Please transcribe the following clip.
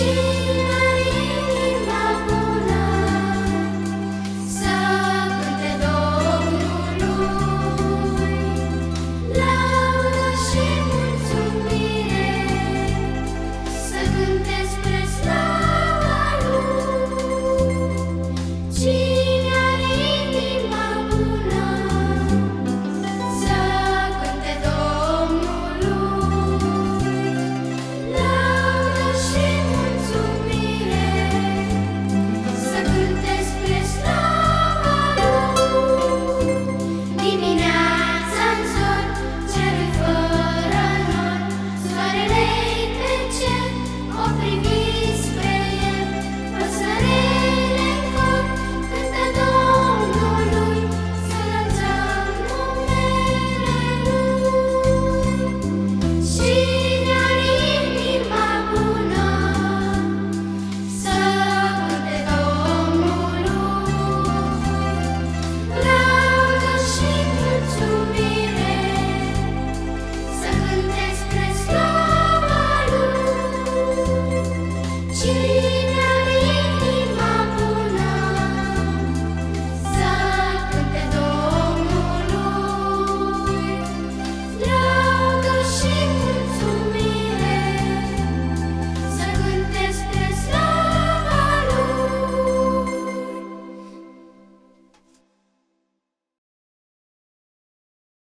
you.